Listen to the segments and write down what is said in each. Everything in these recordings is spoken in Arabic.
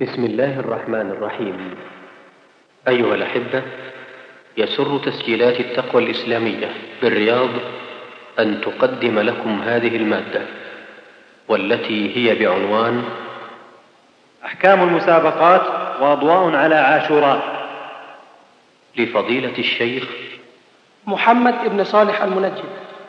بسم الله الرحمن الرحيم. أيها الأحبة يسر تسجيلات التقوى الإسلامية بالرياض أن تقدم لكم هذه المادة والتي هي بعنوان أحكام المسابقات وأضواء على عاشوراء. لفضيلة الشيخ محمد بن صالح المنجد.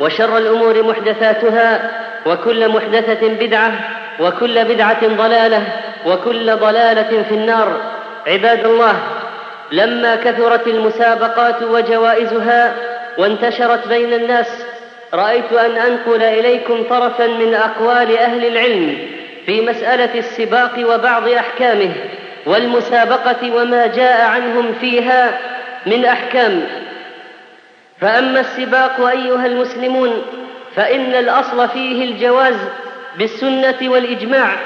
وشر الأمور محدثاتها وكل محدثة بدعة وكل بدعة ضلالة وكل ضلالة في النار. عباد الله لما كثرت المسابقات وجوائزها وانتشرت بين الناس رأيت أن أنقل إليكم طرفا من أقوال أهل العلم في مسألة السباق وبعض أحكامه والمسابقة وما جاء عنهم فيها من أحكام. فأما السباق أيها المسلمون فإن الأصل فيه الجواز بالسنة والإجماع.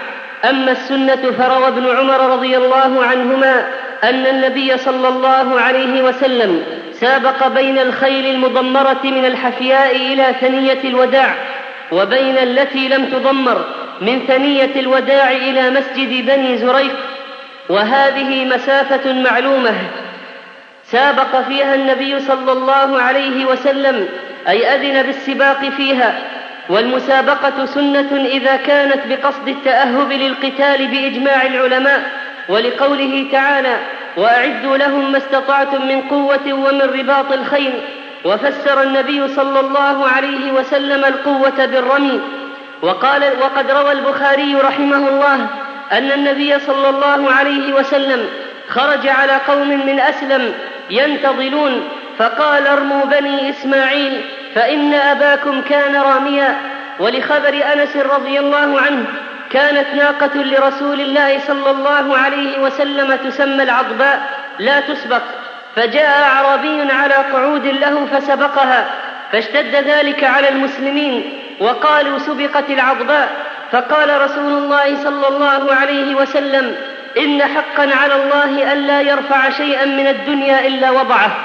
أما السنة فروى ابن عمر رضي الله عنهما أن النبي صلى الله عليه وسلم سابق بين الخيل المضمرة من الحفياء إلى ثنية الوداع وبين التي لم تضمر من ثنية الوداع إلى مسجد بني زريق. وهذه مسافة معلومة سابق فيها النبي صلى الله عليه وسلم أي أذن بالسباق فيها والمسابقة سنة إذا كانت بقصد التأهب للقتال بإجماع العلماء ولقوله تعالى وأعدوا لهم ما استطعتم من قوة ومن رباط الخيل وفسر النبي صلى الله عليه وسلم القوة بالرمي. وقال وقد روى البخاري رحمه الله أن النبي صلى الله عليه وسلم خرج على قوم من أسلم ينتظلون فقال ارموا بني إسماعيل فإن أباكم كان راميا. ولخبر أنس رضي الله عنه كانت ناقة لرسول الله صلى الله عليه وسلم تسمى العضباء لا تسبق فجاء أعرابي على قعود له فسبقها فاشتد ذلك على المسلمين وقالوا سبقت العضباء. فقال رسول الله صلى الله عليه وسلم إن حقا على الله ألا يرفع شيئا من الدنيا إلا وضعه.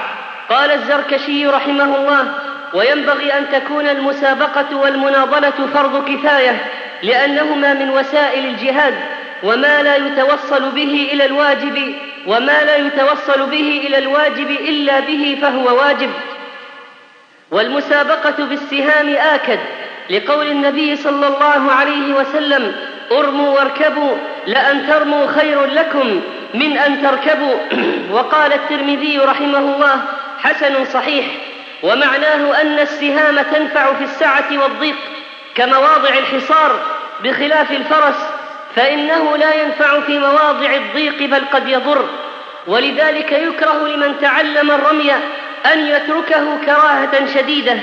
قال الزركشي رحمه الله وينبغي أن تكون المسابقة والمناضلة فرض كفاية لأنهما من وسائل الجهاد وما لا يتوصل به إلى الواجب وما لا يتوصل به إلى الواجب إلا به فهو واجب. والمسابقة بالسهام آكد لقول النبي صلى الله عليه وسلم أرموا واركبوا لأن ترموا خير لكم من أن تركبوا. وقال الترمذي رحمه الله حسن صحيح. ومعناه أن السهام تنفع في السعة والضيق كمواضع الحصار بخلاف الفرس فإنه لا ينفع في مواضع الضيق بل قد يضر. ولذلك يكره لمن تعلم الرمي أن يتركه كراهة شديدة.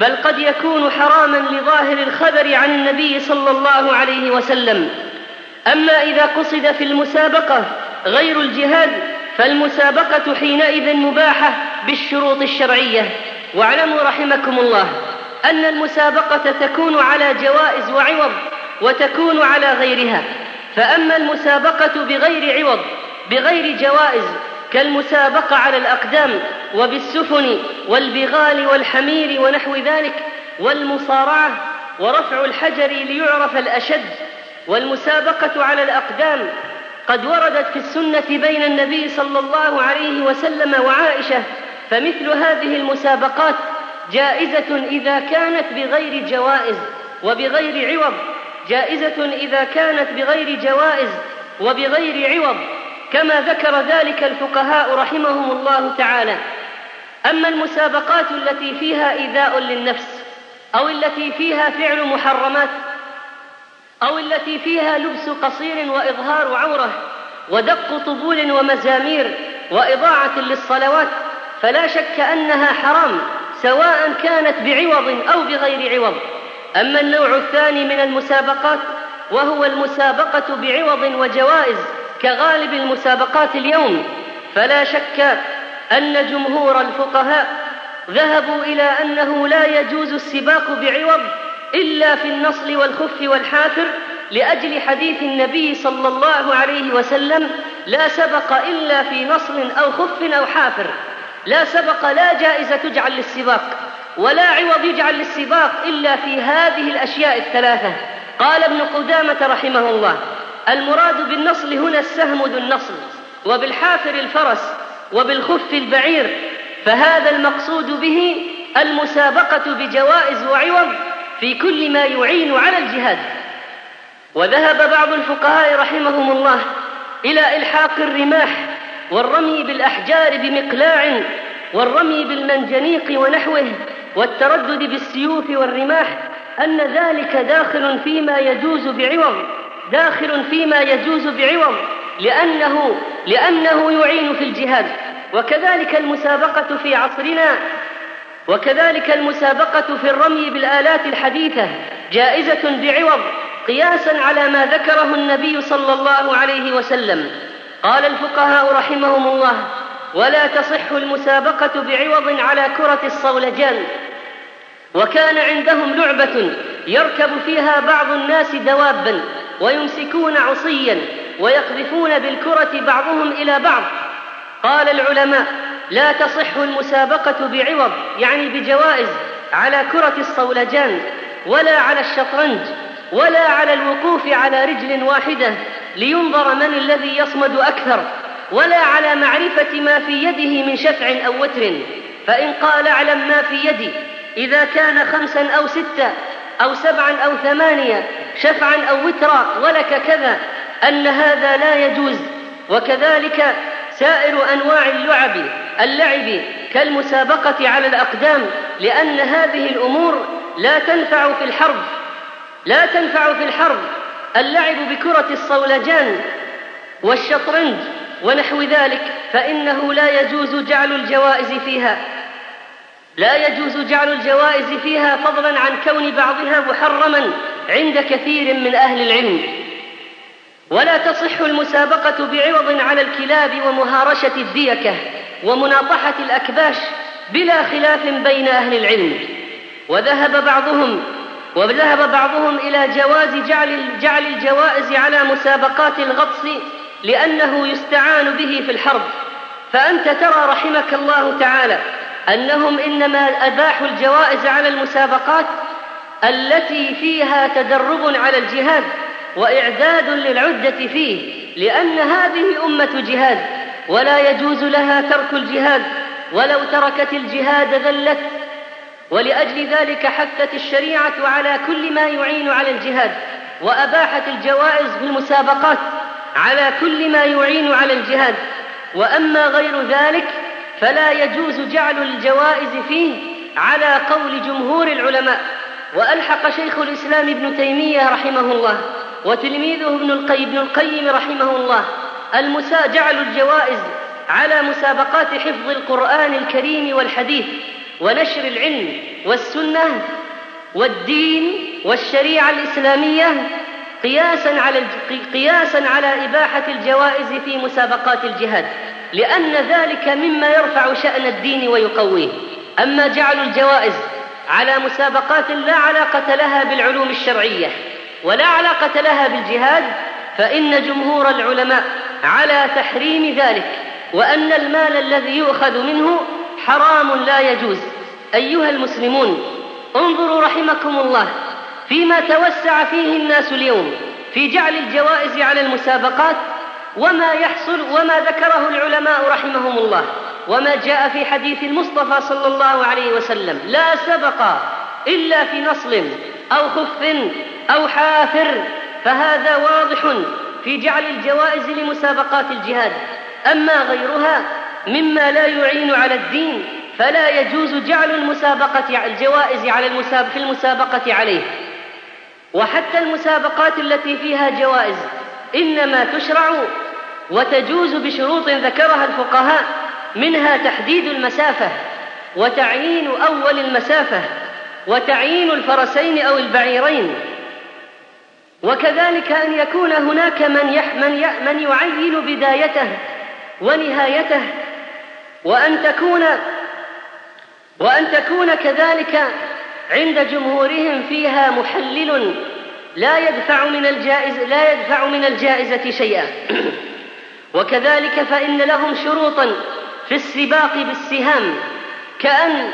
بل قد يكون حراما لظاهر الخبر عن النبي صلى الله عليه وسلم. أما إذا قصد في المسابقة غير الجهاد فالمسابقة حينئذ مباحة بالشروط الشرعية. واعلموا رحمكم الله أن المسابقة تكون على جوائز وعوض وتكون على غيرها. فأما المسابقة بغير عوض بغير جوائز كالمسابقة على الأقدام وبالسفن والبغال والحمير ونحو ذلك والمصارعة ورفع الحجر ليعرف الأشد والمسابقة على الأقدام قد وردت في السنة بين النبي صلى الله عليه وسلم وعائشة فمثل هذه المسابقات جائزة إذا كانت بغير جوائز وبغير عوض جائزة إذا كانت بغير جوائز وبغير عوض. كما ذكر ذلك الفقهاء رحمهم الله تعالى. أما المسابقات التي فيها إيذاء للنفس أو التي فيها فعل محرمات أو التي فيها لبس قصير وإظهار عورة ودق طبول ومزامير وإضاعة للصلوات فلا شك أنها حرام سواء كانت بعوض أو بغير عوض. أما النوع الثاني من المسابقات وهو المسابقة بعوض وجوائز كغالب المسابقات اليوم فلا شك أن جمهور الفقهاء ذهبوا إلى أنه لا يجوز السباق بعوض إلا في النصل والخف والحافر لأجل حديث النبي صلى الله عليه وسلم لا سبق إلا في نصل أو خف أو حافر لا سبق لا جائزة تجعل للسباق ولا عوض يجعل للسباق إلا في هذه الأشياء الثلاثة. قال ابن قدامة رحمه الله المراد بالنصل هنا السهم ذو النصل وبالحافر الفرس وبالخف البعير فهذا المقصود به المسابقة بجوائز وعوض في كل ما يعين على الجهاد. وذهب بعض الفقهاء رحمهم الله إلى إلحاق الرماح والرمي بالأحجار بمقلاع والرمي بالمنجنيق ونحوه والتردد بالسيوف والرماح أن ذلك داخل فيما يجوز بعوض. داخل فيما يجوز بعوض لأنه لأنه يعين في الجهاد. وكذلك المسابقة في عصرنا وكذلك المسابقة في الرمي بالآلات الحديثة جائزة بعوض قياسا على ما ذكره النبي صلى الله عليه وسلم. قال الفقهاء رحمهم الله ولا تصح المسابقة بعوض على كرة الصولجان. وكان عندهم لعبة يركب فيها بعض الناس دوابا. ويمسكون عصيا ويقذفون بالكرة بعضهم إلى بعض. قال العلماء لا تصح المسابقة بعوض يعني بجوائز على كرة الصولجان ولا على الشطرنج ولا على الوقوف على رجل واحدة لينظر من الذي يصمد أكثر ولا على معرفة ما في يده من شفع أو وتر. فإن قال اعلم ما في يدي إذا كان خمسا أو ستا أو سبعا أو ثمانية شفعا أو وترا ولك كذا. أن هذا لا يجوز. وكذلك سائر أنواع اللعب اللعب كالمسابقة على الأقدام لأن هذه الأمور لا تنفع في الحرب. لا تنفع في الحرب. اللعب بكرة الصولجان والشطرنج ونحو ذلك فإنه لا يجوز جعل الجوائز فيها. لا يجوز جعل الجوائز فيها فضلا عن كون بعضها محرما عند كثير من أهل العلم. ولا تصح المسابقة بعوض على الكلاب ومهارشة الديكة ومناطحة الأكباش بلا خلاف بين أهل العلم. وذهب بعضهم وذهب بعضهم إلى جواز جعل جعل الجوائز على مسابقات الغطس لأنه يستعان به في الحرب. فأنت ترى رحمك الله تعالى أنهم إنما أباحوا الجوائز على المسابقات التي فيها تدرب على الجهاد وإعداد للعدة فيه لأن هذه أمة جهاد ولا يجوز لها ترك الجهاد ولو تركت الجهاد ذلت. ولأجل ذلك حثت الشريعة على كل ما يعين على الجهاد وأباحت الجوائز في المسابقات على كل ما يعين على الجهاد. وأما غير ذلك فلا يجوز جعل الجوائز فيه على قول جمهور العلماء. وألحق شيخ الإسلام ابن تيمية رحمه الله وتلميذه ابن القيم, رحمه الله المسا جعلوا الجوائز على مسابقات حفظ القرآن الكريم والحديث ونشر العلم والسنة والدين والشريعة الإسلامية قياسا على قياسا على إباحة الجوائز في مسابقات الجهاد. لأن ذلك مما يرفع شأن الدين ويقويه. أما جعل الجوائز على مسابقات لا علاقة لها بالعلوم الشرعية ولا علاقة لها بالجهاد فإن جمهور العلماء على تحريم ذلك وأن المال الذي يؤخذ منه حرام لا يجوز. أيها المسلمون انظروا رحمكم الله فيما توسع فيه الناس اليوم في جعل الجوائز على المسابقات وما يحصل وما ذكره العلماء رحمهم الله وما جاء في حديث المصطفى صلى الله عليه وسلم لا سبق إلا في نصل أو خف أو حافر فهذا واضح في جعل الجوائز لمسابقات الجهاد. أما غيرها مما لا يعين على الدين فلا يجوز جعل المسابقة الجوائز على المسابقة في المسابقة عليه. وحتى المسابقات التي فيها جوائز إنما تشرع وتجوز بشروط ذكرها الفقهاء منها تحديد المسافة وتعيين أول المسافة وتعيين الفرسين أو البعيرين. وكذلك أن يكون هناك من من من يعين بدايته ونهايته وأن تكون وأن تكون كذلك عند جمهورهم فيها محلل لا يدفع من الجائز لا يدفع من الجائزة شيئا. وكذلك فإن لهم شروطا في السباق بالسهام. كأن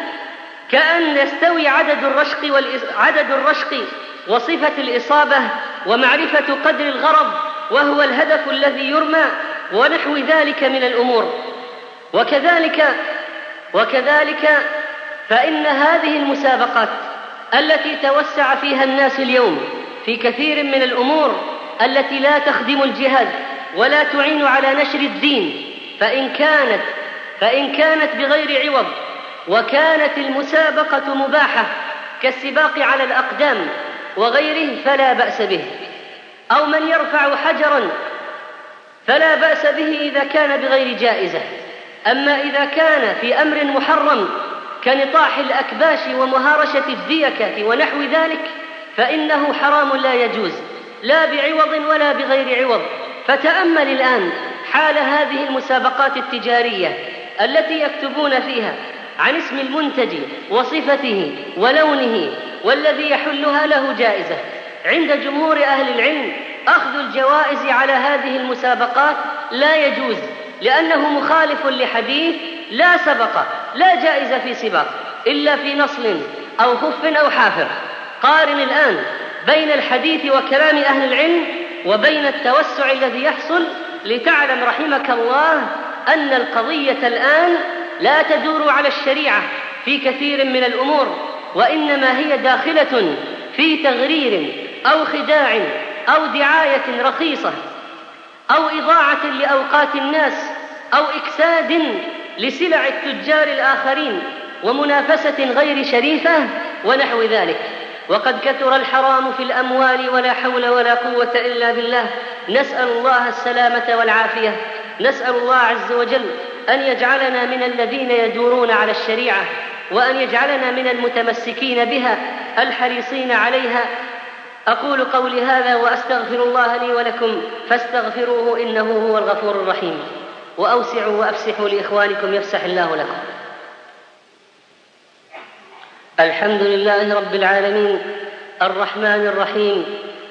كأن يستوي عدد الرشق عدد الرشق وصفة الإصابة ومعرفة قدر الغرض وهو الهدف الذي يرمى ونحو ذلك من الأمور. وكذلك وكذلك فإن هذه المسابقات التي توسع فيها الناس اليوم في كثير من الأمور التي لا تخدم الجهاد ولا تعين على نشر الدين فإن كانت فإن كانت بغير عوض وكانت المسابقة مباحة كالسباق على الأقدام وغيره فلا بأس به. أو من يرفع حجرا فلا بأس به إذا كان بغير جائزة. أما إذا كان في أمر محرم كنطاح الأكباش ومهارشة الديكة ونحو ذلك فإنه حرام لا يجوز لا بعوض ولا بغير عوض. فتأمل الآن حال هذه المسابقات التجارية التي يكتبون فيها عن اسم المنتج وصفته ولونه والذي يحلها له جائزة. عند جمهور أهل العلم أخذ الجوائز على هذه المسابقات لا يجوز لأنه مخالف لحديث لا سبق لا جائزة في سباق إلا في نصل أو خف أو حافر. قارن الآن بين الحديث وكلام أهل العلم وبين التوسع الذي يحصل لتعلم رحمك الله أن القضية الآن لا تدور على الشريعة في كثير من الأمور وإنما هي داخلة في تغرير أو خداع أو دعاية رخيصة أو إضاعة لأوقات الناس أو إكساد لسلع التجار الآخرين ومنافسة غير شريفة ونحو ذلك. وقد كثر الحرام في الأموال ولا حول ولا قوة إلا بالله. نسأل الله السلامة والعافية. نسأل الله عز وجل أن يجعلنا من الذين يدورون على الشريعة وأن يجعلنا من المتمسكين بها الحريصين عليها. أقول قولي هذا وأستغفر الله لي ولكم فاستغفروه إنه هو الغفور الرحيم. وأوسعوا وأفسحوا لإخوانكم يفسح الله لكم. الحمد لله رب العالمين الرحمن الرحيم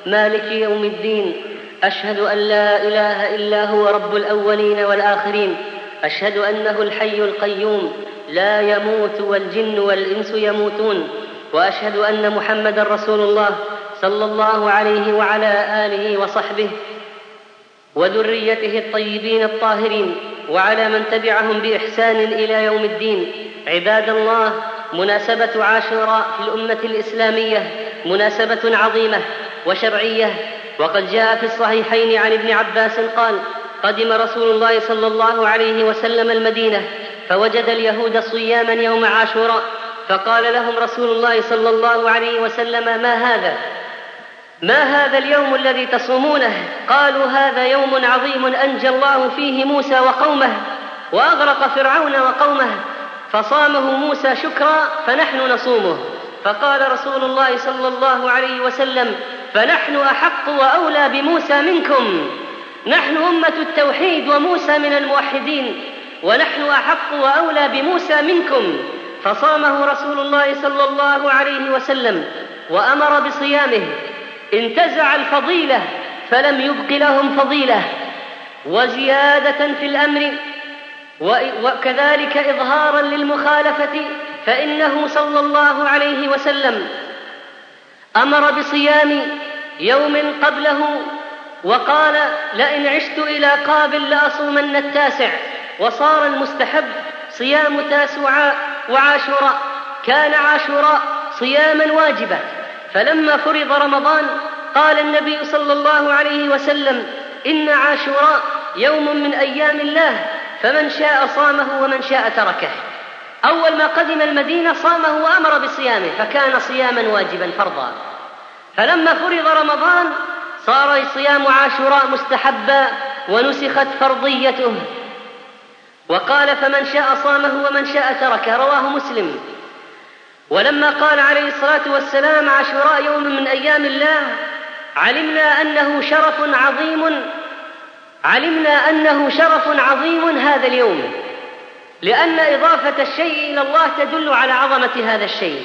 مالك يوم الدين أشهد أن لا إله إلا هو رب الأولين والآخرين أشهد أنه الحي القيوم لا يموت والجن والإنس يموتون وأشهد أن محمدا رسول الله صلى الله عليه وعلى آله وصحبه وذريته الطيبين الطاهرين وعلى من تبعهم بإحسان إلى يوم الدين عباد الله مناسبة عاشوراء في الأمة الإسلامية مناسبة عظيمة وشرعية. وقد جاء في الصحيحين عن ابن عباس قال قدم رسول الله صلى الله عليه وسلم المدينة فوجد اليهود صياما يوم عاشوراء فقال لهم رسول الله صلى الله عليه وسلم ما هذا؟ ما هذا اليوم الذي تصومونه؟ قالوا هذا يوم عظيم أنجى الله فيه موسى وقومه وأغرق فرعون وقومه فصامه موسى شكرا فنحن نصومه. فقال رسول الله صلى الله عليه وسلم فنحن أحق وأولى بموسى منكم. نحن أمة التوحيد وموسى من الموحدين ونحن أحق وأولى بموسى منكم. فصامه رسول الله صلى الله عليه وسلم وأمر بصيامه. انتزع الفضيلة فلم يبق لهم فضيلة. وزيادة في الأمر وكذلك اظهارا للمخالفة فإنه صلى الله عليه وسلم أمر بصيام يوم قبله وقال لئن عشت إلى قابل لأصومن التاسع وصار المستحب صيام تاسعاء وعاشوراء كان عاشوراء صياما واجبا. فلما فرض رمضان قال النبي صلى الله عليه وسلم إن عاشوراء يوم من أيام الله فمن شاء صامه ومن شاء تركه. أول ما قدم المدينة صامه وأمر بصيامه فكان صياما واجبا فرضا. فلما فرض رمضان صار صيام عاشوراء مستحبا ونسخت فرضيته. وقال فمن شاء صامه ومن شاء تركه رواه مسلم. ولما قال عليه الصلاة والسلام عاشوراء يوم من أيام الله علمنا أنه شرف عظيم علمنا أنه شرف عظيم هذا اليوم لأن إضافة الشيء إلى الله تدل على عظمة هذا الشيء.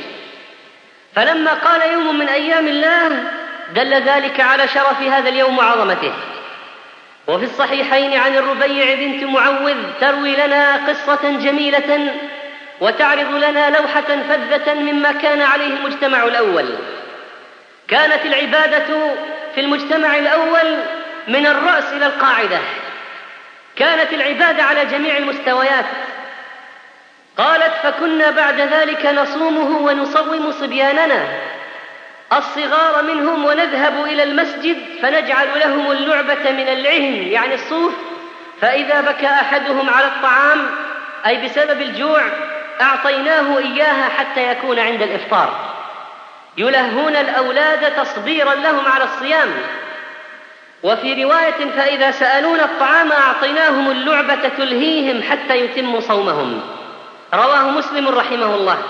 فلما قال يوم من أيام الله دل ذلك على شرف هذا اليوم وعظمته. وفي الصحيحين عن الربيع بنت معوذ تروي لنا قصة جميلة وتعرض لنا لوحة فذة مما كان عليه المجتمع الأول. كانت العبادة في المجتمع الأول من الرأس إلى القاعدة. كانت العبادة على جميع المستويات. قالت فكنا بعد ذلك نصومه ونصوم صبياننا. الصغار منهم ونذهب إلى المسجد فنجعل لهم اللعبة من العهن. يعني الصوف. فإذا بكى أحدهم على الطعام أي بسبب الجوع أعطيناه إياها حتى يكون عند الإفطار. يلهون الأولاد تصبيرا لهم على الصيام. وفي رواية فإذا سألونا الطعام أعطيناهم اللعبة تلهيهم حتى يتموا صومهم. رواه مسلم رحمه الله.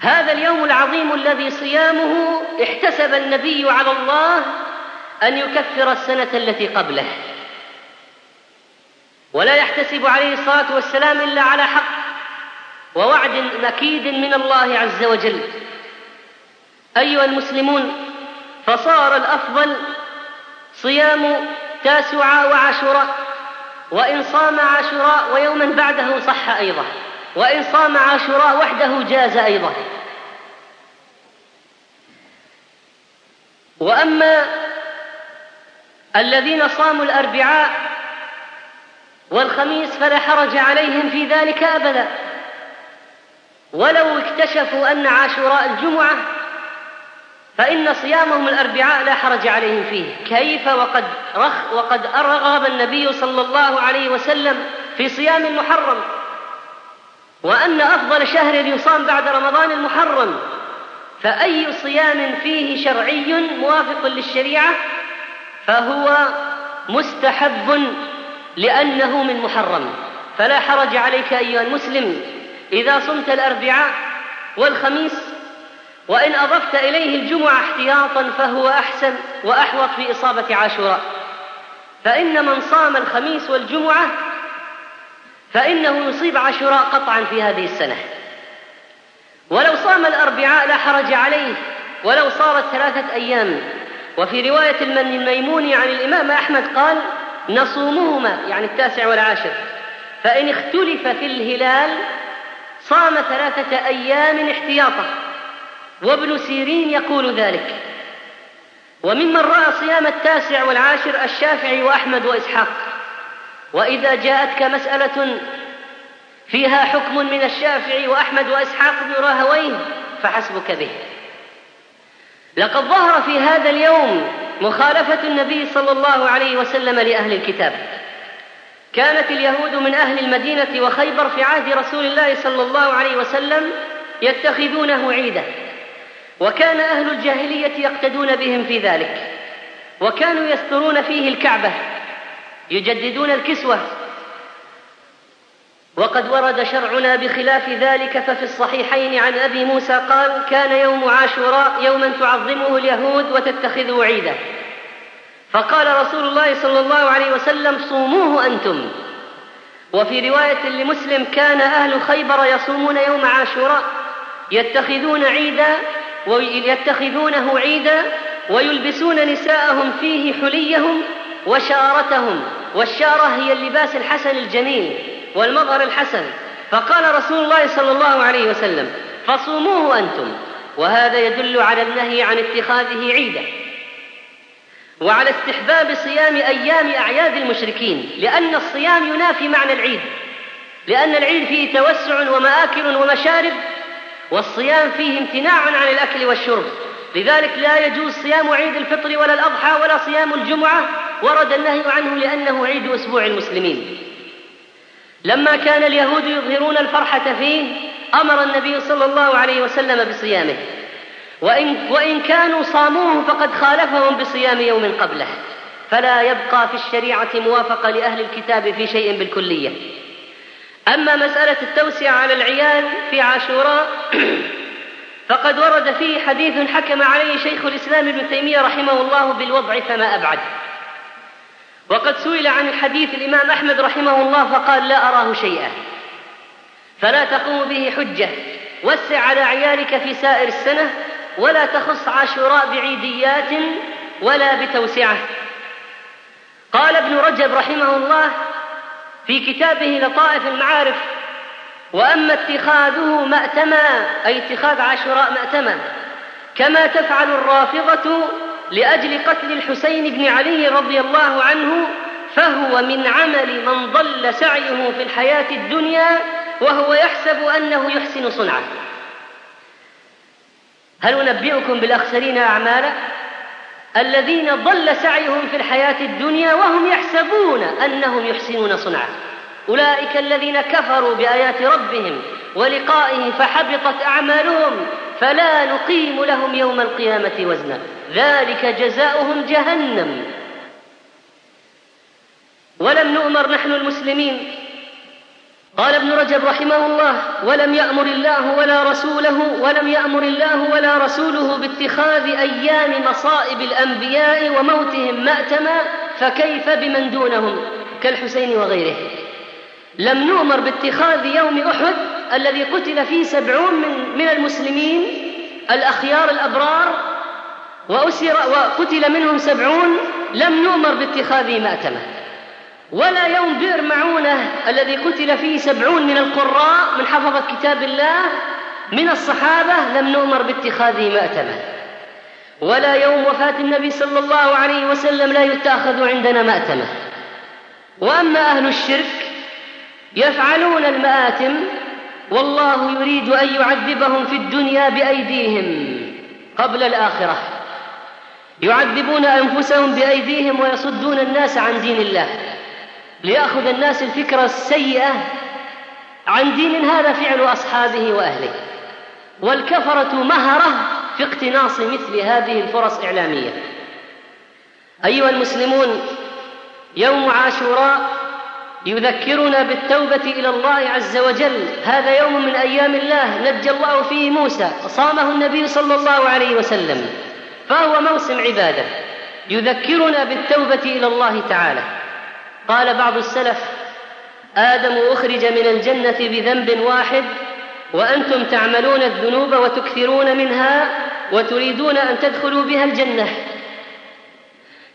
هذا اليوم العظيم الذي صيامه احتسب النبي على الله أن يكفر السنة التي قبله. ولا يحتسب عليه الصلاة والسلام إلا على حق ووعد مكيد من الله عز وجل. أيها المسلمون فصار الأفضل صيام تاسعاء وعاشوراء وإن صام عاشوراء ويوما بعده صح أيضا وإن صام عاشوراء وحده جاز أيضا. وأما الذين صاموا الأربعاء والخميس فلا حرج عليهم في ذلك أبدا. ولو اكتشفوا أن عاشوراء الجمعة فإن صيامهم الأربعاء لا حرج عليهم فيه. كيف وقد رخ وقد أرغب النبي صلى الله عليه وسلم في صيام المحرم؟ وأن أفضل شهر يصام بعد رمضان المحرم. فأي صيام فيه شرعي موافق للشريعة؟ فهو مستحب لأنه من محرم. فلا حرج عليك أيها المسلم إذا صمت الأربعاء والخميس وإن أضفت إليه الجمعة احتياطا فهو أحسن وأحوط في إصابة عاشوراء. فإن من صام الخميس والجمعة فإنه يصيب عاشوراء قطعا في هذه السنة. ولو صام الأربعاء لا حرج عليه ولو صارت ثلاثة أيام. وفي رواية الميموني عن الإمام أحمد قال نصومهما يعني التاسع والعاشر. فإن اختلف في الهلال صام ثلاثة أيام احتياطا. وابن سيرين يقول ذلك. وممن رأى صيام التاسع والعاشر الشافعي وأحمد وإسحاق. وإذا جاءتك مسألة فيها حكم من الشافعي وأحمد وإسحاق بن راهويه فحسبك به. لقد ظهر في هذا اليوم مخالفة النبي صلى الله عليه وسلم لأهل الكتاب. كانت اليهود من أهل المدينة وخيبر في عهد رسول الله صلى الله عليه وسلم يتخذونه عيدا. وكان أهل الجاهلية يقتدون بهم في ذلك وكانوا يسترون فيه الكعبة يجددون الكسوة. وقد ورد شرعنا بخلاف ذلك ففي الصحيحين عن أبي موسى قال كان يوم عاشوراء يوما تعظمه اليهود وتتخذه عيدا فقال رسول الله صلى الله عليه وسلم صوموه أنتم وفي رواية لمسلم كان أهل خيبر يصومون يوم عاشوراء يتخذون عيدا ويتخذونه عيدا ويلبسون نساءهم فيه حليهم وشارتهم والشارة هي اللباس الحسن الجميل والمظهر الحسن. فقال رسول الله صلى الله عليه وسلم فصوموه أنتم. وهذا يدل على النهي عن اتخاذه عيدا. وعلى استحباب صيام أيام أعياد المشركين لأن الصيام ينافي معنى العيد. لأن العيد فيه توسع ومآكل ومشارب والصيام فيه امتناع عن الأكل والشرب. لذلك لا يجوز صيام عيد الفطر ولا الأضحى ولا صيام الجمعة ورد النهي عنه لأنه عيد أسبوع المسلمين. لما كان اليهود يظهرون الفرحة فيه أمر النبي صلى الله عليه وسلم بصيامه. وإن, وإن كانوا صاموه فقد خالفهم بصيام يوم قبله. فلا يبقى في الشريعة موافقة لأهل الكتاب في شيء بالكلية. أما مسألة التوسعة على العيال في عاشوراء فقد ورد فيه حديث حكم عليه شيخ الإسلام ابن تيمية رحمه الله بالوضع فما أبعد. وقد سئل عن الحديث الإمام أحمد رحمه الله فقال لا أراه شيئا. فلا تقوم به حجة. وسع على عيالك في سائر السنة ولا تخص عاشوراء بعيديات ولا بتوسعة. قال ابن رجب رحمه الله في كتابه لطائف المعارف وأما اتخاذه مأتما أي اتخاذ عاشوراء مأتما كما تفعل الرافضة لأجل قتل الحسين بن علي رضي الله عنه فهو من عمل من ضل سعيه في الحياة الدنيا وهو يحسب أنه يحسن صنعه. هل أنبئكم بالأخسرين أعمالا الذين ضل سعيهم في الحياة الدنيا وهم يحسبون أنهم يحسنون صنعا. أولئك الذين كفروا بآيات ربهم ولقائه فحبطت أعمالهم فلا نقيم لهم يوم القيامة وزنا. ذلك جزاؤهم جهنم. ولم نؤمر نحن المسلمين قال ابن رجب رحمه الله ولم يأمر الله ولا رسوله ولم يأمر الله ولا رسوله باتخاذ أيام مصائب الأنبياء وموتهم مأتما فكيف بمن دونهم؟ كالحسين وغيره. لم نؤمر باتخاذ يوم أحد الذي قتل فيه سبعون من, من المسلمين الأخيار الأبرار وأسر وقتل منهم سبعون لم نؤمر باتخاذه مأتمة ولا يوم بئر معونة الذي قتل فيه سبعون من القراء من حفظة كتاب الله من الصحابة لم نؤمر باتخاذه مأتمة. ولا يوم وفاة النبي صلى الله عليه وسلم لا يتأخذ عندنا مأتمة. وأما أهل الشرك يفعلون المآتم والله يريد أن يعذبهم في الدنيا بأيديهم قبل الآخرة. يعذبون أنفسهم بأيديهم ويصدون الناس عن دين الله. ليأخذ الناس الفكرة السيئة عن دين هذا فعل أصحابه وأهله. والكفرة مهرة في اقتناص مثل هذه الفرص إعلامية. أيها المسلمون يوم عاشوراء يذكرنا بالتوبة إلى الله عز وجل. هذا يوم من أيام الله. نجى الله فيه موسى. صامه النبي صلى الله عليه وسلم. فهو موسم عبادة. يذكرنا بالتوبة إلى الله تعالى. قال بعض السلف آدم أخرج من الجنة بذنب واحد وأنتم تعملون الذنوب وتكثرون منها وتريدون أن تدخلوا بها الجنة.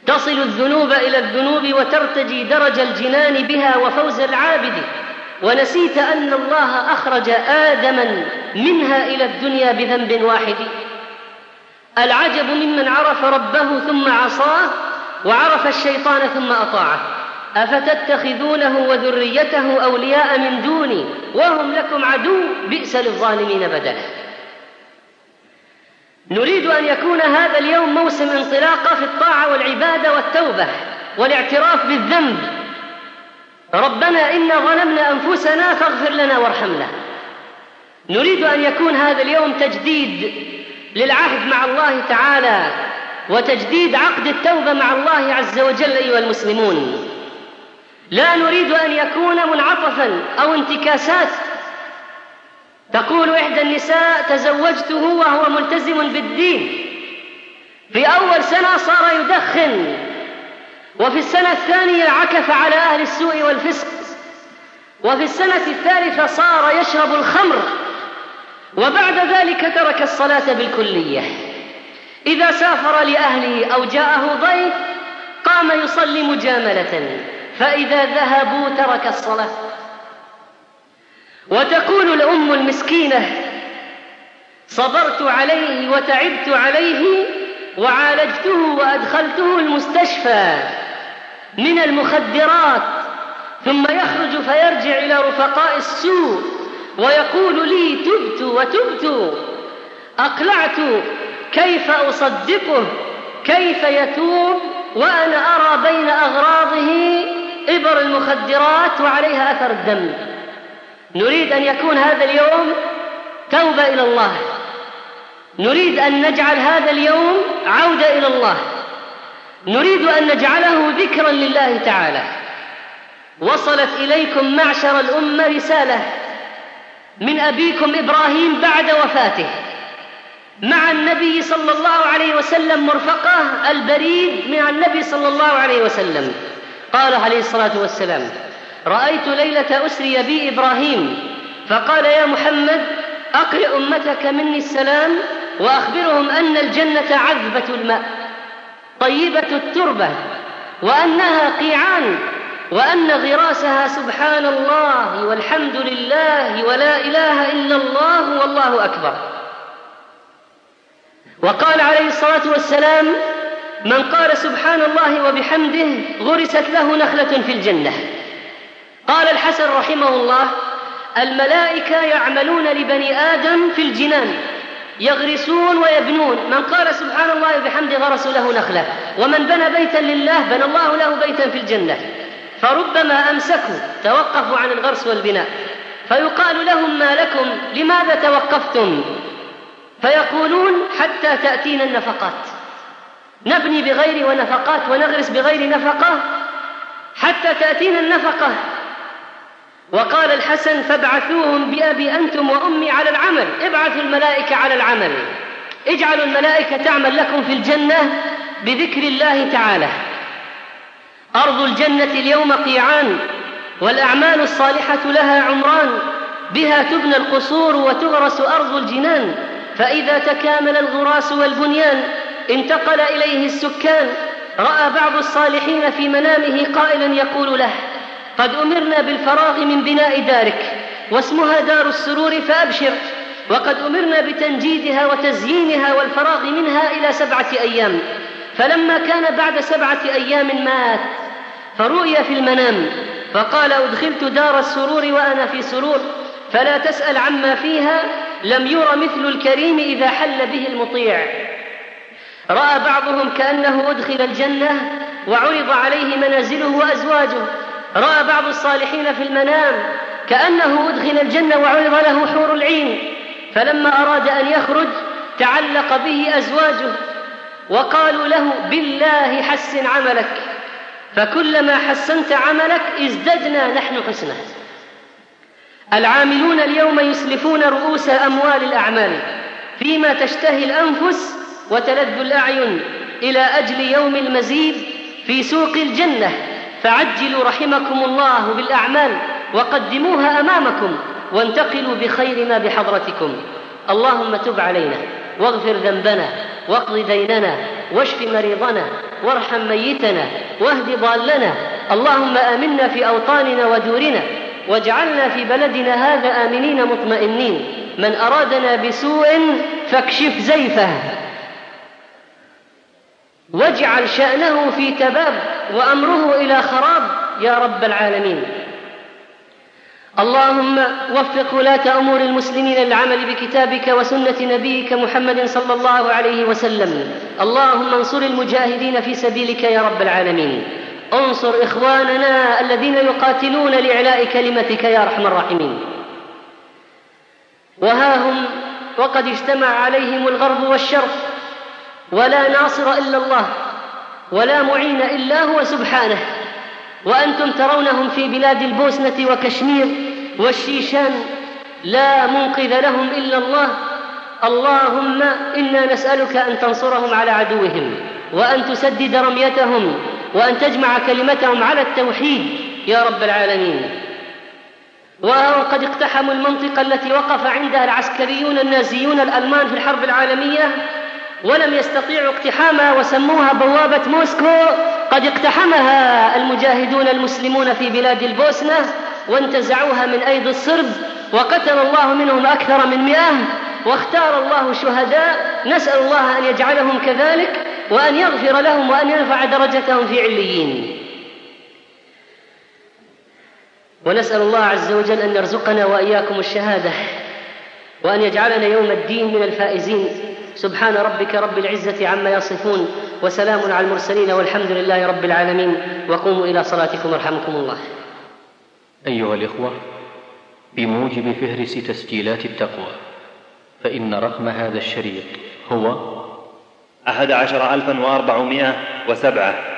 تصل الذنوب إلى الذنوب وترتجي درج الجنان بها وفوز العابد. ونسيت أن الله أخرج آدما منها إلى الدنيا بذنب واحد. العجب ممن عرف ربه ثم عصاه وعرف الشيطان ثم أطاعه. أفتتخذونه وذريته أولياء من دوني وهم لكم عدو بئس للظالمين بدلا نريد أن يكون هذا اليوم موسم انطلاقة في الطاعة والعبادة والتوبة والاعتراف بالذنب. ربنا إنا ظلمنا أنفسنا فاغفر لنا وارحمنا. نريد أن يكون هذا اليوم تجديد للعهد مع الله تعالى وتجديد عقد التوبة مع الله عز وجل أيها المسلمون. لا نريد أن يكون منعطفا أو انتكاسات. تقول إحدى النساء تزوجته وهو ملتزم بالدين. في أول سنة صار يدخن وفي السنة الثانية عكف على أهل السوء والفسق وفي السنة الثالثة صار يشرب الخمر وبعد ذلك ترك الصلاة بالكلية. إذا سافر لأهله أو جاءه ضيف قام يصلي مجاملة. فإذا ذهبوا ترك الصلاة. وتقول الأم المسكينة صبرت عليه وتعبت عليه وعالجته وأدخلته المستشفى من المخدرات ثم يخرج فيرجع إلى رفقاء السوء ويقول لي تبت وتبت أقلعت كيف أصدقه كيف يتوب وأنا أرى بين أغراضه إبر المخدرات وعليها أثر الدم. نريد أن يكون هذا اليوم توبة إلى الله. نريد أن نجعل هذا اليوم عودة إلى الله. نريد أن نجعله ذكرا لله تعالى. وصلت إليكم معشر الأمة رسالة من أبيكم إبراهيم بعد وفاته. مع النبي صلى الله عليه وسلم مرفقة البريد مع النبي صلى الله عليه وسلم. قال عليه الصلاة والسلام رأيت ليلة أسري بي إبراهيم فقال يا محمد أقرئ أمتك مني السلام وأخبرهم أن الجنة عذبة الماء طيبة التربة وأنها قيعان وأن غراسها سبحان الله والحمد لله ولا إله إلا الله والله أكبر. وقال عليه الصلاة والسلام من قال سبحان الله وبحمده غرست له نخلة في الجنة. قال الحسن رحمه الله الملائكة يعملون لبني آدم في الجنان يغرسون ويبنون. من قال سبحان الله وبحمده غرسوا له نخلة. ومن بنى بيتا لله بنى الله له بيتا في الجنة. فربما أمسكوا توقفوا عن الغرس والبناء. فيقال لهم ما لكم لماذا توقفتم؟ فيقولون حتى تأتينا النفقات. نبني بغير ونفقات ونغرس بغير نفقة حتى تأتينا النفقة. وقال الحسن فابعثوهم بأبي أنتم وأمي على العمل. ابعثوا الملائكة على العمل. اجعلوا الملائكة تعمل لكم في الجنة بذكر الله تعالى. أرض الجنة اليوم قيعان والأعمال الصالحة لها عمران. بها تبنى القصور وتغرس أرض الجنان. فإذا تكامل الغراس والبنيان انتقل إليه السكان رأى بعض الصالحين في منامه قائلا يقول له قد أمرنا بالفراغ من بناء دارك واسمها دار السرور فأبشر وقد أمرنا بتنجيدها وتزيينها والفراغ منها إلى سبعة أيام فلما كان بعد سبعة أيام مات فرؤي في المنام فقال أدخلت دار السرور وأنا في سرور فلا تسأل عما فيها لم ير مثل الكريم إذا حل به المطيع. رأى بعضهم كأنه أدخل الجنة وعرض عليه منازله وأزواجه. رأى بعض الصالحين في المنام كأنه أدخل الجنة وعرض له حور العين. فلما أراد أن يخرج تعلق به أزواجه وقالوا له بالله حسن عملك. فكلما حسنت عملك ازددنا نحن حسنه العاملون اليوم يسلفون رؤوس أموال الأعمال فيما تشتهي الأنفس وتلذ الأعين إلى أجل يوم المزيد في سوق الجنة. فعجلوا رحمكم الله بالأعمال وقدموها أمامكم وانتقلوا بخير ما بحضرتكم. اللهم تب علينا واغفر ذنبنا واقض ديننا واشف مريضنا وارحم ميتنا واهد ضالنا. اللهم آمنا في أوطاننا ودورنا واجعلنا في بلدنا هذا آمنين مطمئنين. من أرادنا بسوء فاكشف زيفه. واجعل شأنه في تباب وأمره إلى خراب يا رب العالمين. اللهم وفق ولاة أمور المسلمين للعمل بكتابك وسنة نبيك محمد صلى الله عليه وسلم. اللهم انصر المجاهدين في سبيلك يا رب العالمين. انصر إخواننا الذين يقاتلون لإعلاء كلمتك يا أرحم الراحمين. وها هم وقد اجتمع عليهم الغرب والشرق ولا ناصر إلا الله ولا معين إلا هو سبحانه. وأنتم ترونهم في بلاد البوسنة وكشمير والشيشان لا منقذ لهم إلا الله. اللهم إنا نسألك أن تنصرهم على عدوهم وأن تسدد رميتهم وأن تجمع كلمتهم على التوحيد يا رب العالمين. وقد اقتحموا المنطقة التي وقف عندها العسكريون النازيون الألمان في الحرب العالمية ولم يستطيعوا اقتحامها وسموها بوابة موسكو قد اقتحمها المجاهدون المسلمون في بلاد البوسنة وانتزعوها من أيدي الصرب وقتل الله منهم أكثر من مئة واختار الله شهداء نسأل الله أن يجعلهم كذلك وأن يغفر لهم وأن يرفع درجتهم في عليين. ونسأل الله عز وجل أن يرزقنا وإياكم الشهادة وأن يجعلنا يوم الدين من الفائزين. سبحان ربك رب العزة عما يصفون وسلام على المرسلين والحمد لله رب العالمين. وقوموا إلى صلاتكم رحمكم الله. أيها الإخوة بموجب فهرس تسجيلات التقوى فإن رقم هذا الشريط هو أحد عشر ألفا وأربعمائة وسبعة.